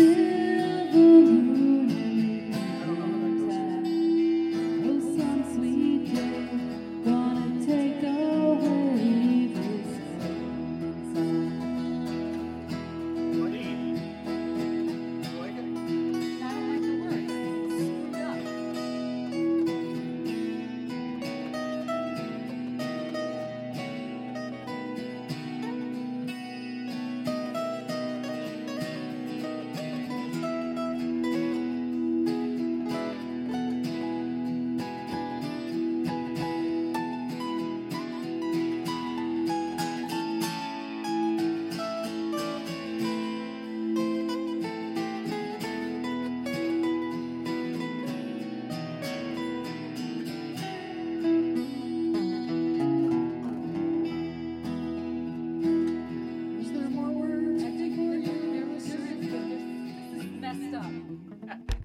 You.